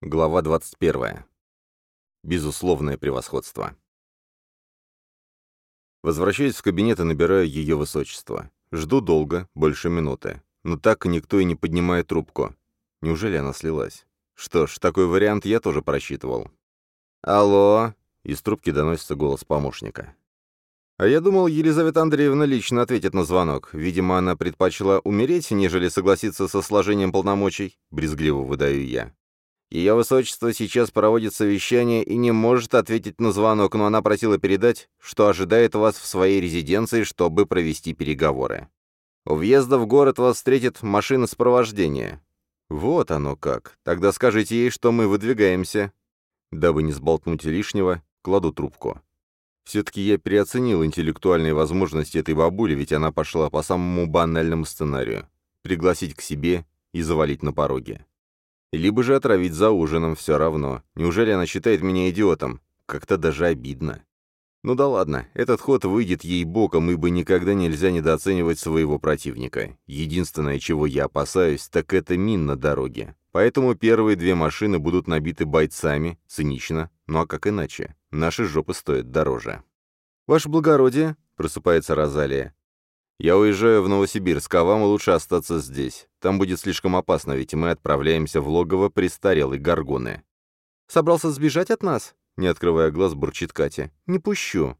Глава 21. Безусловное превосходство. Возвращаюсь в кабинет и набираю ее высочество. Жду долго, больше минуты. Но так никто и не поднимает трубку. Неужели она слилась? Что ж, такой вариант я тоже просчитывал. «Алло!» — из трубки доносится голос помощника. А я думал, Елизавета Андреевна лично ответит на звонок. Видимо, она предпочла умереть, нежели согласиться со сложением полномочий. Брезгливо выдаю я. Ее высочество сейчас проводит совещание и не может ответить на звонок, но она просила передать, что ожидает вас в своей резиденции, чтобы провести переговоры. У въезда в город вас встретит машина сопровождения. Вот оно как. Тогда скажите ей, что мы выдвигаемся. Дабы не сболтнуть лишнего, кладу трубку. Все-таки я переоценил интеллектуальные возможности этой бабули, ведь она пошла по самому банальному сценарию. Пригласить к себе и завалить на пороге. Либо же отравить за ужином, все равно. Неужели она считает меня идиотом? Как-то даже обидно. Ну да ладно, этот ход выйдет ей боком, ибо никогда нельзя недооценивать своего противника. Единственное, чего я опасаюсь, так это мин на дороге. Поэтому первые две машины будут набиты бойцами, цинично, ну а как иначе? Наши жопы стоят дороже. «Ваше благородие», — просыпается Розалия, «Я уезжаю в Новосибирск, а вам лучше остаться здесь. Там будет слишком опасно, ведь мы отправляемся в логово престарелой Гаргоны». «Собрался сбежать от нас?» Не открывая глаз, бурчит Катя. «Не пущу».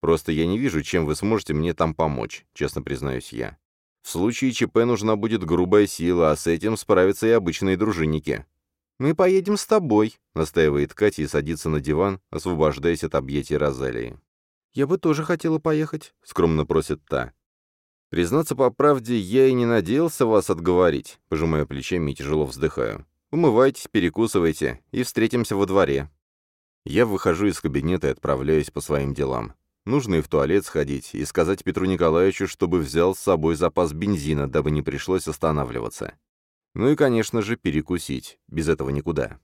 «Просто я не вижу, чем вы сможете мне там помочь», честно признаюсь я. «В случае ЧП нужна будет грубая сила, а с этим справятся и обычные дружинники». «Мы поедем с тобой», — настаивает Катя и садится на диван, освобождаясь от объятий Розалии. «Я бы тоже хотела поехать», — скромно просит та. Признаться по правде, я и не надеялся вас отговорить, пожимая плечами и тяжело вздыхаю. Умывайтесь, перекусывайте и встретимся во дворе. Я выхожу из кабинета и отправляюсь по своим делам. Нужно и в туалет сходить, и сказать Петру Николаевичу, чтобы взял с собой запас бензина, дабы не пришлось останавливаться. Ну и, конечно же, перекусить. Без этого никуда.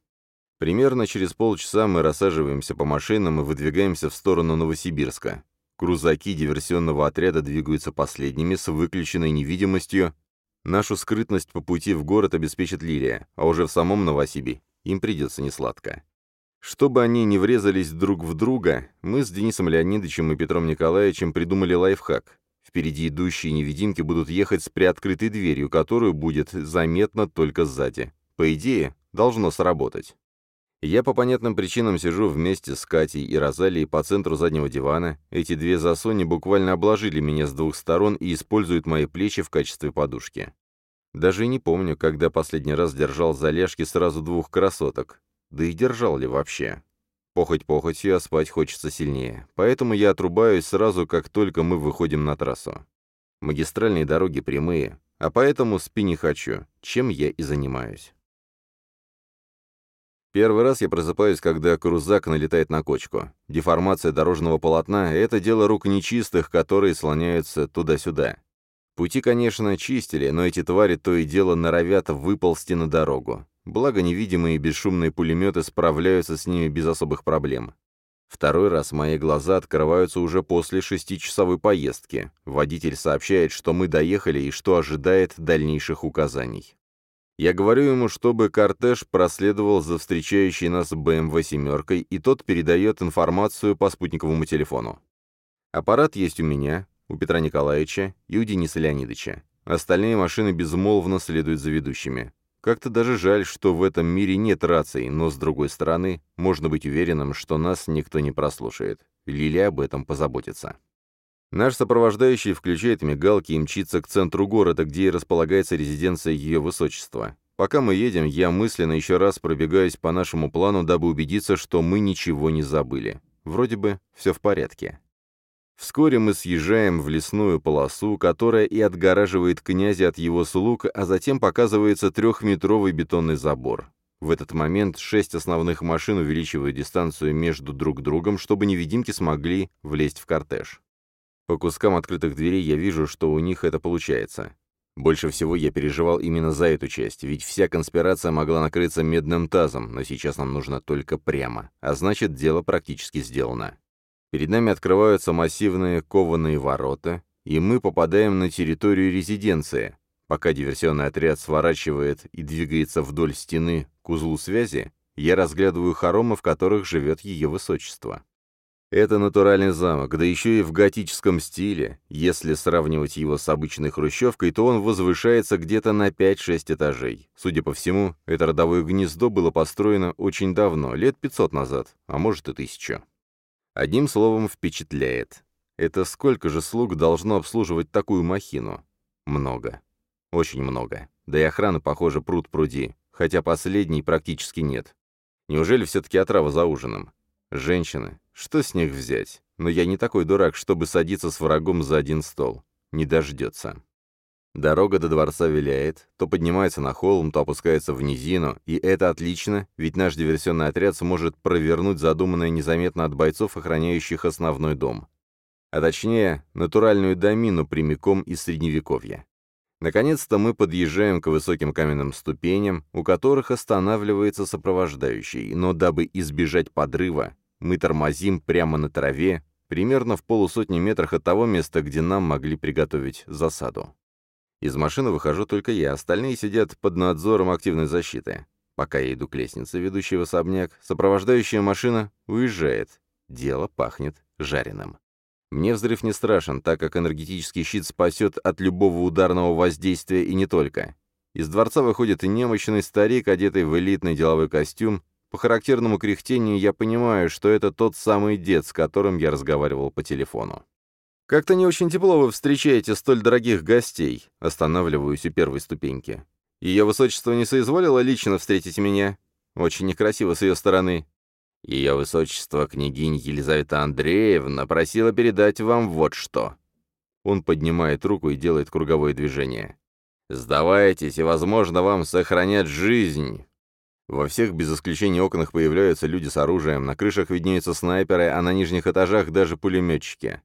Примерно через полчаса мы рассаживаемся по машинам и выдвигаемся в сторону Новосибирска. Крузаки диверсионного отряда двигаются последними с выключенной невидимостью. Нашу скрытность по пути в город обеспечит Лилия, а уже в самом Новосибе им придется несладко. Чтобы они не врезались друг в друга, мы с Денисом Леонидовичем и Петром Николаевичем придумали лайфхак. Впереди идущие невидимки будут ехать с приоткрытой дверью, которую будет заметно только сзади. По идее, должно сработать. Я по понятным причинам сижу вместе с Катей и Розалией по центру заднего дивана. Эти две засони буквально обложили меня с двух сторон и используют мои плечи в качестве подушки. Даже не помню, когда последний раз держал за ляжки сразу двух красоток. Да и держал ли вообще. Похоть похотью, а спать хочется сильнее. Поэтому я отрубаюсь сразу, как только мы выходим на трассу. Магистральные дороги прямые, а поэтому спи не хочу, чем я и занимаюсь. Первый раз я просыпаюсь, когда крузак налетает на кочку. Деформация дорожного полотна — это дело рук нечистых, которые слоняются туда-сюда. Пути, конечно, чистили, но эти твари то и дело норовят выползти на дорогу. Благо, невидимые бесшумные пулеметы справляются с ними без особых проблем. Второй раз мои глаза открываются уже после шестичасовой поездки. Водитель сообщает, что мы доехали и что ожидает дальнейших указаний. Я говорю ему, чтобы кортеж проследовал за встречающей нас БМВ «семеркой», и тот передает информацию по спутниковому телефону. Аппарат есть у меня, у Петра Николаевича и у Дениса Леонидовича. Остальные машины безмолвно следуют за ведущими. Как-то даже жаль, что в этом мире нет раций, но, с другой стороны, можно быть уверенным, что нас никто не прослушает. Лилия об этом позаботится. Наш сопровождающий включает мигалки и мчится к центру города, где и располагается резиденция Ее Высочества. Пока мы едем, я мысленно еще раз пробегаюсь по нашему плану, дабы убедиться, что мы ничего не забыли. Вроде бы все в порядке. Вскоре мы съезжаем в лесную полосу, которая и отгораживает князя от его слуг, а затем показывается трехметровый бетонный забор. В этот момент шесть основных машин увеличивают дистанцию между друг другом, чтобы невидимки смогли влезть в кортеж. По кускам открытых дверей я вижу, что у них это получается. Больше всего я переживал именно за эту часть, ведь вся конспирация могла накрыться медным тазом, но сейчас нам нужно только прямо, а значит, дело практически сделано. Перед нами открываются массивные кованые ворота, и мы попадаем на территорию резиденции. Пока диверсионный отряд сворачивает и двигается вдоль стены к узлу связи, Я разглядываю хоромы, в которых живет ее высочество. Это натуральный замок, да еще и в готическом стиле. Если сравнивать его с обычной хрущевкой, то он возвышается где-то на 5-6 этажей. Судя по всему, это родовое гнездо было построено очень давно, лет 500 назад, а может и тысячу. Одним словом, впечатляет. Это сколько же слуг должно обслуживать такую махину? Много. Очень много. Да и охраны, похоже, пруд пруди, хотя последней практически нет. Неужели все-таки отрава за ужином? Женщины, что с них взять? Но я не такой дурак, чтобы садиться с врагом за один стол. Не дождется. Дорога до дворца виляет, то поднимается на холм, то опускается в низину, и это отлично, ведь наш диверсионный отряд сможет провернуть задуманное незаметно от бойцов, охраняющих основной дом. А точнее, натуральную домину прямиком из Средневековья. Наконец-то мы подъезжаем к высоким каменным ступеням, у которых останавливается сопровождающий, но дабы избежать подрыва, мы тормозим прямо на траве, примерно в полусотни метрах от того места, где нам могли приготовить засаду. Из машины выхожу только я, остальные сидят под надзором активной защиты. Пока я иду к лестнице, ведущей в особняк, сопровождающая машина уезжает. Дело пахнет жареным. Мне взрыв не страшен, так как энергетический щит спасет от любого ударного воздействия и не только. Из дворца выходит немощный старик, одетый в элитный деловой костюм, по характерному кряхтению я понимаю, что это тот самый дед, с которым я разговаривал по телефону. «Как-то не очень тепло вы встречаете столь дорогих гостей», останавливаюсь у первой ступеньки. «Ее высочество не соизволило лично встретить меня? Очень некрасиво с ее стороны». «Ее высочество, княгинь Елизавета Андреевна, просила передать вам вот что». Он поднимает руку и делает круговое движение. «Сдавайтесь, и, возможно, вам сохранят жизнь. Во всех без исключения окнах появляются люди с оружием, на крышах виднеются снайперы, а на нижних этажах даже пулеметчики.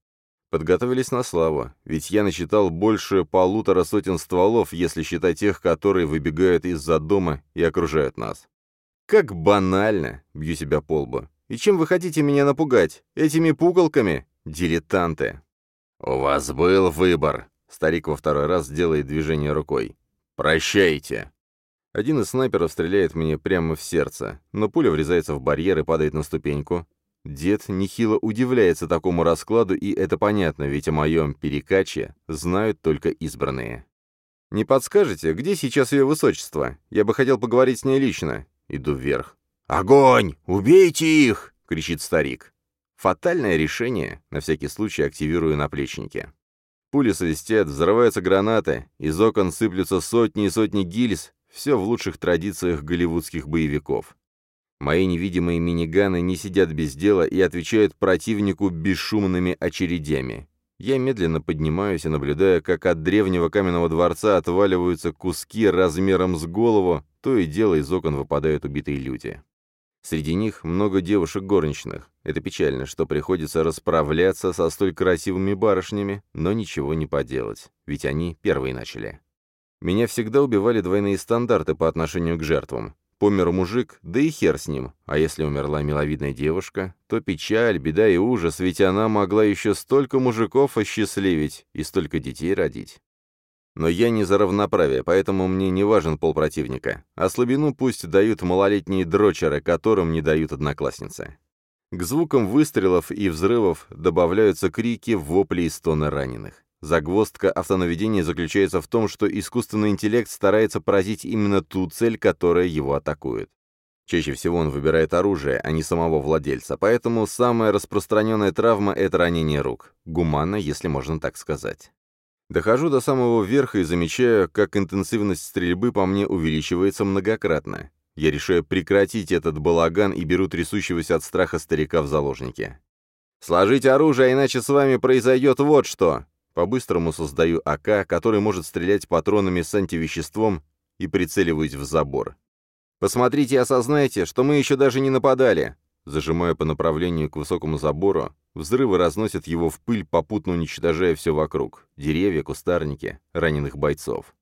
Подготовились на славу, ведь я насчитал больше полутора сотен стволов, если считать тех, которые выбегают из-за дома и окружают нас. Как банально, бью себя по лбу. И чем вы хотите меня напугать? Этими пугалками? Дилетанты. У вас был выбор. Старик во второй раз делает движение рукой. Прощайте. Один из снайперов стреляет мне прямо в сердце, но пуля врезается в барьер и падает на ступеньку. Дед нехило удивляется такому раскладу, и это понятно, ведь о моем перекаче знают только избранные. «Не подскажете, где сейчас ее высочество? Я бы хотел поговорить с ней лично». Иду вверх. «Огонь! Убейте их!» — кричит старик. Фатальное решение, на всякий случай активирую наплечники. Пули свистят, взрываются гранаты, из окон сыплются сотни и сотни гильз, все в лучших традициях голливудских боевиков. Мои невидимые миниганы не сидят без дела и отвечают противнику бесшумными очередями. Я медленно поднимаюсь и наблюдаю, как от древнего каменного дворца отваливаются куски размером с голову, то и дело из окон выпадают убитые люди. Среди них много девушек горничных. Это печально, что приходится расправляться со столь красивыми барышнями, но ничего не поделать, ведь они первые начали. Меня всегда убивали двойные стандарты по отношению к жертвам. Помер мужик, да и хер с ним. А если умерла миловидная девушка, то печаль, беда и ужас, ведь она могла еще столько мужиков осчастливить и столько детей родить. Но я не за равноправие, поэтому мне не важен пол противника. А слабину пусть дают малолетние дрочеры, которым не дают одноклассницы. К звукам выстрелов и взрывов добавляются крики, вопли и стоны раненых. Загвоздка автонаведения заключается в том, что искусственный интеллект старается поразить именно ту цель, которая его атакует. Чаще всего он выбирает оружие, а не самого владельца, поэтому самая распространенная травма – это ранение рук. Гуманно, если можно так сказать. Дохожу до самого верха и замечаю, как интенсивность стрельбы по мне увеличивается многократно. Я решаю прекратить этот балаган и беру трясущегося от страха старика в заложники. «Сложите оружие, иначе с вами произойдет вот что!» По-быстрому создаю АК, который может стрелять патронами с антивеществом и прицеливаюсь в забор. «Посмотрите и осознайте, что мы еще даже не нападали!» Зажимая по направлению к высокому забору, взрывы разносят его в пыль, попутно уничтожая все вокруг. Деревья, кустарники, раненых бойцов.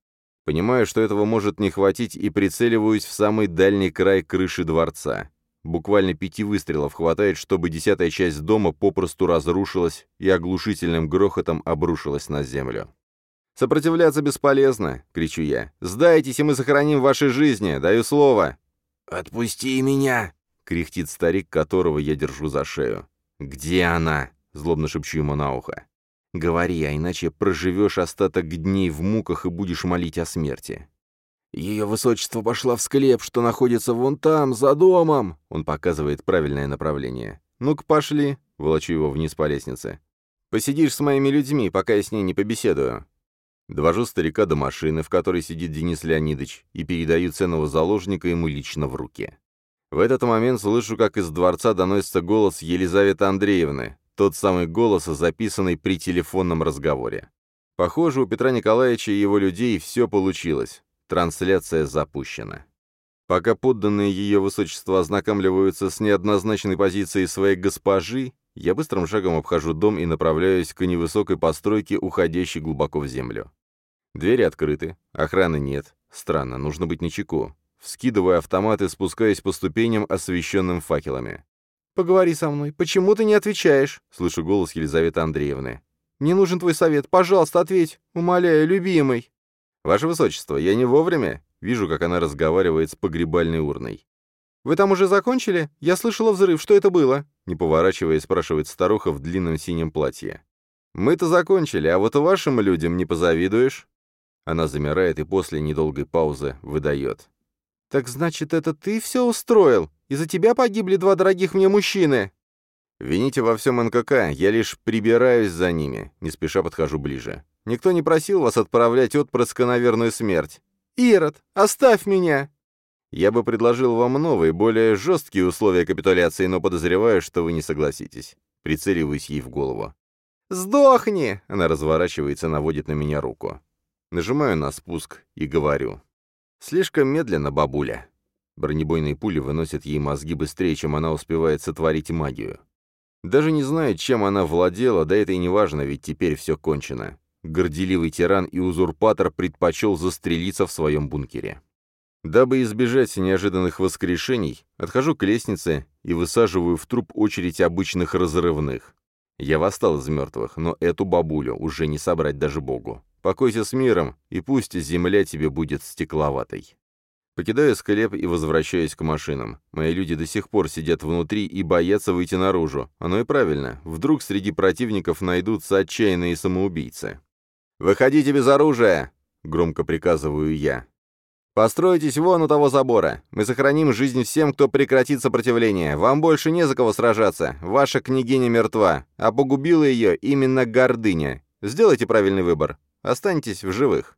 Понимаю, что этого может не хватить, и прицеливаюсь в самый дальний край крыши дворца. Буквально пяти выстрелов хватает, чтобы десятая часть дома попросту разрушилась и оглушительным грохотом обрушилась на землю. «Сопротивляться бесполезно!» — кричу я. «Сдайтесь, и мы сохраним ваши жизни! Даю слово!» «Отпусти меня!» — кряхтит старик, которого я держу за шею. «Где она?» — злобно шепчу ему на ухо. «Говори, а иначе проживешь остаток дней в муках и будешь молить о смерти». «Ее высочество пошла в склеп, что находится вон там, за домом!» Он показывает правильное направление. «Ну-ка, пошли!» — волочу его вниз по лестнице. «Посидишь с моими людьми, пока я с ней не побеседую». Довожу старика до машины, в которой сидит Денис Леонидович, и передаю ценного заложника ему лично в руки. В этот момент слышу, как из дворца доносится голос Елизаветы Андреевны, тот самый голос, записанный при телефонном разговоре. Похоже, у Петра Николаевича и его людей все получилось. Трансляция запущена. Пока подданные ее высочества ознакомливаются с неоднозначной позицией своей госпожи, я быстрым шагом обхожу дом и направляюсь к невысокой постройке, уходящей глубоко в землю. Двери открыты, охраны нет. Странно, нужно быть начеку. Вскидываю автомат и спускаюсь по ступеням, освещенным факелами. «Поговори со мной. Почему ты не отвечаешь?» — слышу голос Елизаветы Андреевны. «Мне нужен твой совет. Пожалуйста, ответь. Умоляю, любимый». «Ваше Высочество, я не вовремя?» Вижу, как она разговаривает с погребальной урной. «Вы там уже закончили? Я слышала взрыв. Что это было?» Не поворачиваясь, спрашивает старуха в длинном синем платье. «Мы-то закончили, а вот вашим людям не позавидуешь?» Она замирает и после недолгой паузы выдает. «Так значит, это ты все устроил? Из-за тебя погибли два дорогих мне мужчины?» «Вините во всем НКК, я лишь прибираюсь за ними», не спеша подхожу ближе. «Никто не просил вас отправлять отпрыска на верную смерть». «Ирод, оставь меня!» Я бы предложил вам новые, более жесткие условия капитуляции, но подозреваю, что вы не согласитесь. Прицеливаюсь ей в голову. «Сдохни!» — она разворачивается, наводит на меня руку. Нажимаю на спуск и говорю. «Слишком медленно, бабуля». Бронебойные пули выносят ей мозги быстрее, чем она успевает сотворить магию. Даже не знаю, чем она владела, да это и не важно, ведь теперь все кончено. Горделивый тиран и узурпатор предпочел застрелиться в своем бункере. Дабы избежать неожиданных воскрешений, отхожу к лестнице и высаживаю в труп очередь обычных разрывных. Я восстал из мертвых, но эту бабулю уже не собрать даже Богу. Покойся с миром, и пусть земля тебе будет стекловатой. Покидаю склеп и возвращаюсь к машинам. Мои люди до сих пор сидят внутри и боятся выйти наружу. Оно и правильно. Вдруг среди противников найдутся отчаянные самоубийцы. «Выходите без оружия!» — громко приказываю я. «Постройтесь вон у того забора. Мы сохраним жизнь всем, кто прекратит сопротивление. Вам больше не за кого сражаться. Ваша княгиня мертва, а погубила ее именно гордыня. Сделайте правильный выбор. Останьтесь в живых».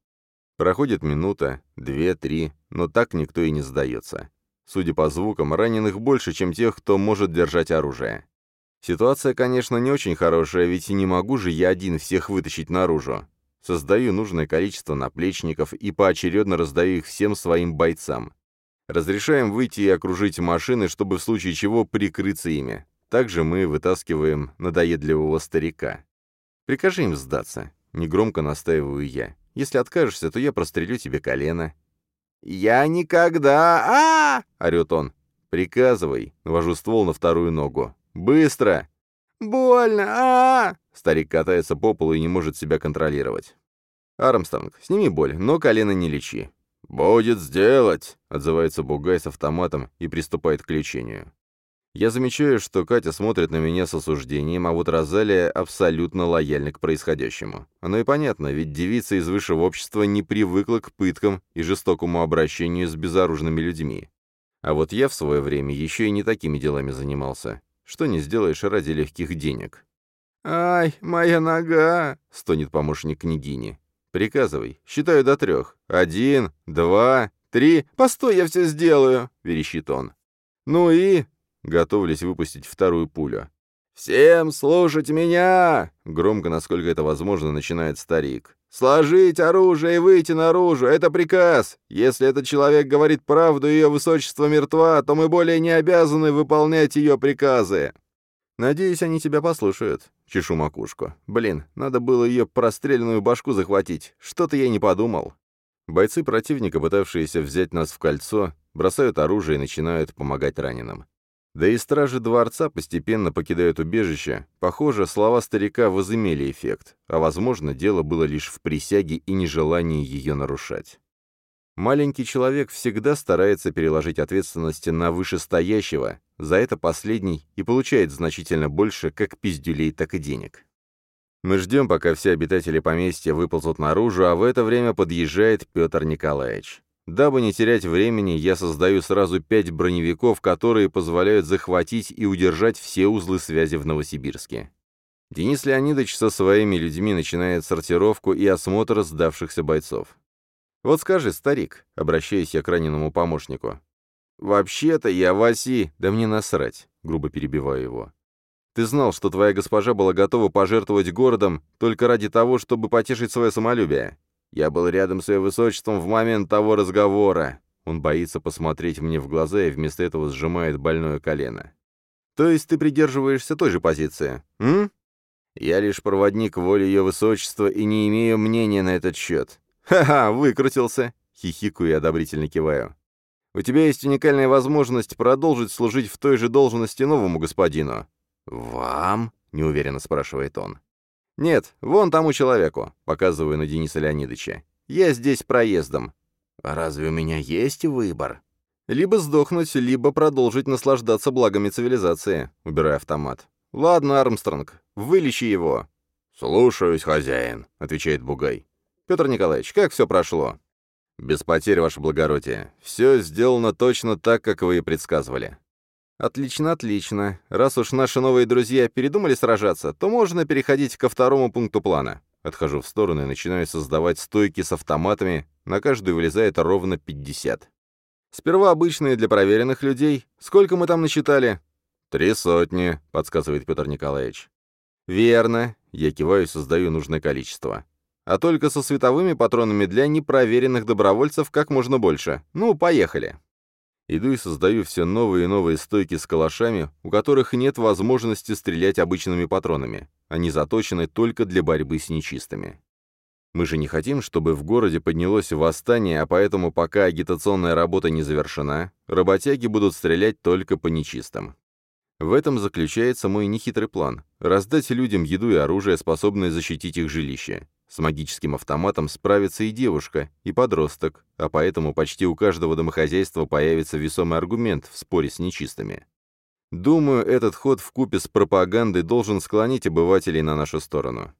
Проходит минута, две, три, но так никто и не сдается. Судя по звукам, раненых больше, чем тех, кто может держать оружие. Ситуация, конечно, не очень хорошая, ведь и не могу же я один всех вытащить наружу. Создаю нужное количество наплечников и поочередно раздаю их всем своим бойцам. Разрешаем выйти и окружить машины, чтобы в случае чего прикрыться ими. Также мы вытаскиваем надоедливого старика. Прикажи им сдаться. Негромко настаиваю я. Если откажешься, то я прострелю тебе колено. «Я никогда... а, орёт он. «Приказывай!» — навожу ствол на вторую ногу. «Быстро!» «Больно! а, -а, -а Старик катается по полу и не может себя контролировать. «Армстронг, сними боль, но колено не лечи». «Будет сделать!» — отзывается Бугай с автоматом и приступает к лечению. Я замечаю, что Катя смотрит на меня с осуждением, а вот Розалия абсолютно лояльна к происходящему. Оно и понятно, ведь девица из высшего общества не привыкла к пыткам и жестокому обращению с безоружными людьми. А вот я в свое время еще и не такими делами занимался. Что не сделаешь ради легких денег. «Ай, моя нога!» — стонет помощник княгини. «Приказывай. Считаю до трех. Один, два, три. Постой, я все сделаю!» — верещит он. «Ну и...» — готовлюсь выпустить вторую пулю. «Всем слушать меня!» — громко, насколько это возможно, начинает старик. «Сложить оружие и выйти наружу — это приказ. Если этот человек говорит правду, и ее высочество мертва, то мы более не обязаны выполнять ее приказы». «Надеюсь, они тебя послушают», — чешу макушку. «Блин, надо было ее простреленную башку захватить. Что-то я не подумал». Бойцы противника, пытавшиеся взять нас в кольцо, бросают оружие и начинают помогать раненым. Да и стражи дворца постепенно покидают убежище. Похоже, слова старика возымели эффект, а, возможно, дело было лишь в присяге и нежелании ее нарушать. Маленький человек всегда старается переложить ответственность на вышестоящего, за это последний и получает значительно больше как пиздюлей, так и денег. Мы ждем, пока все обитатели поместья выползут наружу, а в это время подъезжает Петр Николаевич. Дабы не терять времени, я создаю сразу пять броневиков, которые позволяют захватить и удержать все узлы связи в Новосибирске. Денис Леонидович со своими людьми начинает сортировку и осмотр сдавшихся бойцов. «Вот скажи, старик», — обращаюсь я к раненому помощнику. «Вообще-то я Васи...» «Да мне насрать», — грубо перебиваю его. «Ты знал, что твоя госпожа была готова пожертвовать городом только ради того, чтобы потешить свое самолюбие. Я был рядом с ее высочеством в момент того разговора». Он боится посмотреть мне в глаза и вместо этого сжимает больное колено. «То есть ты придерживаешься той же позиции, м?» «Я лишь проводник воли ее высочества и не имею мнения на этот счет. «Ха-ха, выкрутился!» — хихикаю и одобрительно киваю. «У тебя есть уникальная возможность продолжить служить в той же должности новому господину». «Вам?» — неуверенно спрашивает он. «Нет, вон тому человеку», — показываю на Дениса Леонидовича. «Я здесь проездом». «А разве у меня есть выбор?» «Либо сдохнуть, либо продолжить наслаждаться благами цивилизации», — убирая автомат. «Ладно, Армстронг, вылечи его». «Слушаюсь, хозяин», — отвечает Бугай. Петр Николаевич, как все прошло?» «Без потерь, ваше благородие. Все сделано точно так, как вы и предсказывали». «Отлично, отлично. Раз уж наши новые друзья передумали сражаться, то можно переходить ко второму пункту плана». Отхожу в сторону и начинаю создавать стойки с автоматами, на каждую вылезает ровно 50. Сперва обычные для проверенных людей. Сколько мы там насчитали? «Три сотни», — подсказывает Петр Николаевич. «Верно». Я киваю и создаю нужное количество а только со световыми патронами для непроверенных добровольцев как можно больше. Ну, поехали. Иду и создаю все новые и новые стойки с калашами, у которых нет возможности стрелять обычными патронами. Они заточены только для борьбы с нечистыми. Мы же не хотим, чтобы в городе поднялось восстание, а поэтому пока агитационная работа не завершена, работяги будут стрелять только по нечистым. В этом заключается мой нехитрый план – раздать людям еду и оружие, способное защитить их жилище. С магическим автоматом справится и девушка, и подросток, а поэтому почти у каждого домохозяйства появится весомый аргумент в споре с нечистыми. Думаю, этот ход в купе с пропагандой должен склонить обывателей на нашу сторону.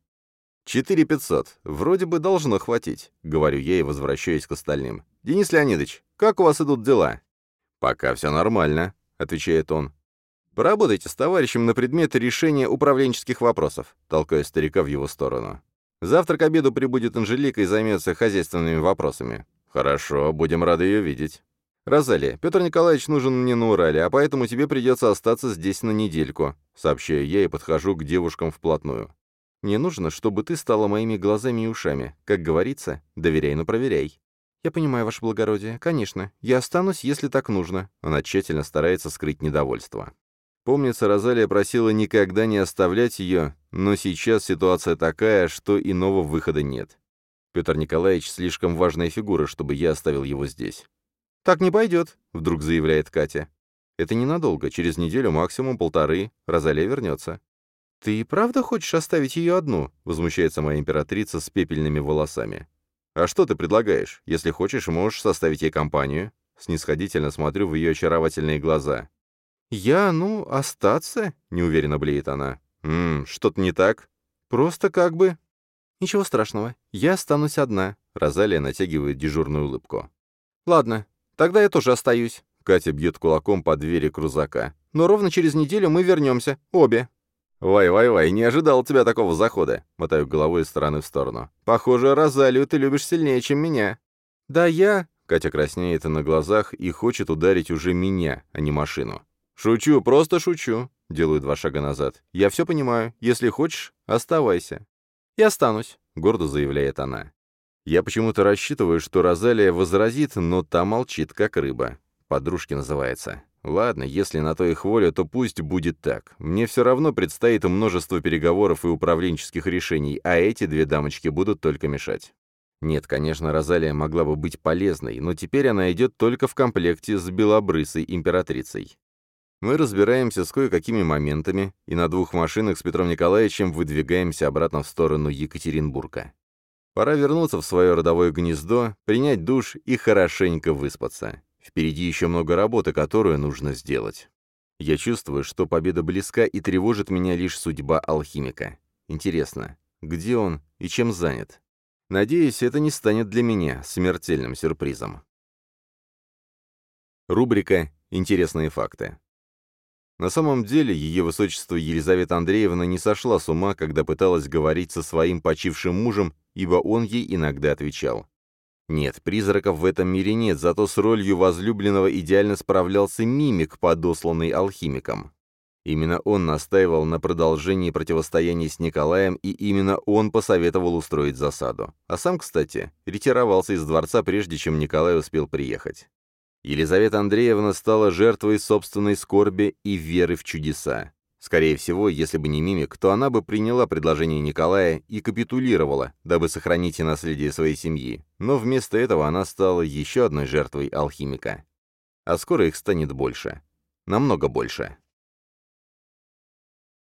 «Четыре пятьсот. Вроде бы должно хватить», — говорю я и возвращаюсь к остальным. «Денис Леонидович, как у вас идут дела?» «Пока все нормально», — отвечает он. «Поработайте с товарищем на предмет решения управленческих вопросов», — толкая старика в его сторону. Завтра к обеду прибудет Анжелика и займется хозяйственными вопросами. Хорошо, будем рады ее видеть. Розалия, Петр Николаевич нужен мне на Урале, а поэтому тебе придется остаться здесь на недельку, сообщаю я и подхожу к девушкам вплотную. Мне нужно, чтобы ты стала моими глазами и ушами. Как говорится, доверяй, но проверяй. Я понимаю, ваше благородие. Конечно. Я останусь, если так нужно. Она тщательно старается скрыть недовольство. Помнится, Розалия просила никогда не оставлять ее, но сейчас ситуация такая, что иного выхода нет. Петр Николаевич слишком важная фигура, чтобы я оставил его здесь. «Так не пойдет», — вдруг заявляет Катя. «Это ненадолго, через неделю, максимум полторы, Розалия вернется». «Ты правда хочешь оставить ее одну?» — возмущается моя императрица с пепельными волосами. «А что ты предлагаешь? Если хочешь, можешь составить ей компанию». Снисходительно смотрю в ее очаровательные глаза. «Я, ну, остаться?» — неуверенно блеет она. «Ммм, что-то не так?» «Просто как бы...» «Ничего страшного. Я останусь одна», — Розалия натягивает дежурную улыбку. «Ладно, тогда я тоже остаюсь». Катя бьет кулаком по двери крузака. «Но ровно через неделю мы вернемся. Обе». «Вай-вай-вай, не ожидал тебя такого захода», — мотаю головой из стороны в сторону. «Похоже, Розалию ты любишь сильнее, чем меня». «Да я...» — Катя краснеет на глазах и хочет ударить уже меня, а не машину. «Шучу, просто шучу», — делаю два шага назад. «Я все понимаю. Если хочешь, оставайся». «Я останусь», — гордо заявляет она. Я почему-то рассчитываю, что Розалия возразит, но та молчит, как рыба. Подружки называется. Ладно, если на то их воля, то пусть будет так. Мне все равно предстоит множество переговоров и управленческих решений, а эти две дамочки будут только мешать. Нет, конечно, Розалия могла бы быть полезной, но теперь она идет только в комплекте с белобрысой императрицей. Мы разбираемся с кое-какими моментами и на двух машинах с Петром Николаевичем выдвигаемся обратно в сторону Екатеринбурга. Пора вернуться в свое родовое гнездо, принять душ и хорошенько выспаться. Впереди еще много работы, которую нужно сделать. Я чувствую, что победа близка и тревожит меня лишь судьба алхимика. Интересно, где он и чем занят? Надеюсь, это не станет для меня смертельным сюрпризом. Рубрика «Интересные факты». На самом деле, ее высочество Елизавета Андреевна не сошла с ума, когда пыталась говорить со своим почившим мужем, ибо он ей иногда отвечал. Нет, призраков в этом мире нет, зато с ролью возлюбленного идеально справлялся мимик, подосланный алхимиком. Именно он настаивал на продолжении противостояния с Николаем, и именно он посоветовал устроить засаду. А сам, кстати, ретировался из дворца, прежде чем Николай успел приехать. Елизавета Андреевна стала жертвой собственной скорби и веры в чудеса. Скорее всего, если бы не мимик, то она бы приняла предложение Николая и капитулировала, дабы сохранить и наследие своей семьи. Но вместо этого она стала еще одной жертвой алхимика. А скоро их станет больше. Намного больше.